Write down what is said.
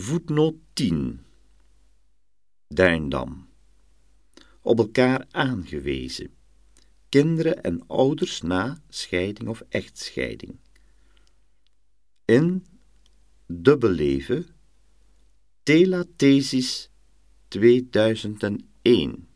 Voetnoot 10 Duindam Op elkaar aangewezen. Kinderen en ouders na scheiding of echtscheiding. In Dubbeleven Tela Thesis 2001